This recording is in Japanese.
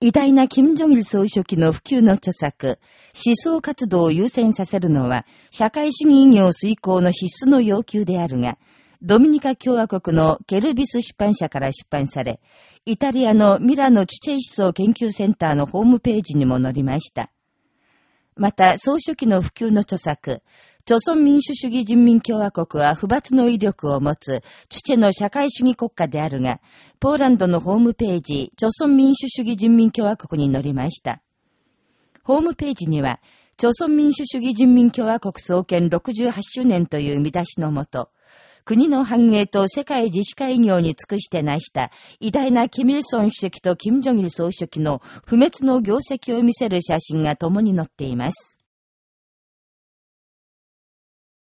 偉大な金正日総書記の普及の著作、思想活動を優先させるのは、社会主義業遂行の必須の要求であるが、ドミニカ共和国のケルビス出版社から出版され、イタリアのミラノチュチェイ思想研究センターのホームページにも載りました。また、総書記の普及の著作、朝鮮民主主義人民共和国は不罰の威力を持つ、チチェの社会主義国家であるが、ポーランドのホームページ、朝鮮民主主義人民共和国に載りました。ホームページには、朝鮮民主主義人民共和国創建68周年という見出しのもと、国の繁栄と世界自治会業に尽くして成した偉大なキミルソン主席とキム・ジョギル総書記の不滅の業績を見せる写真が共に載っています。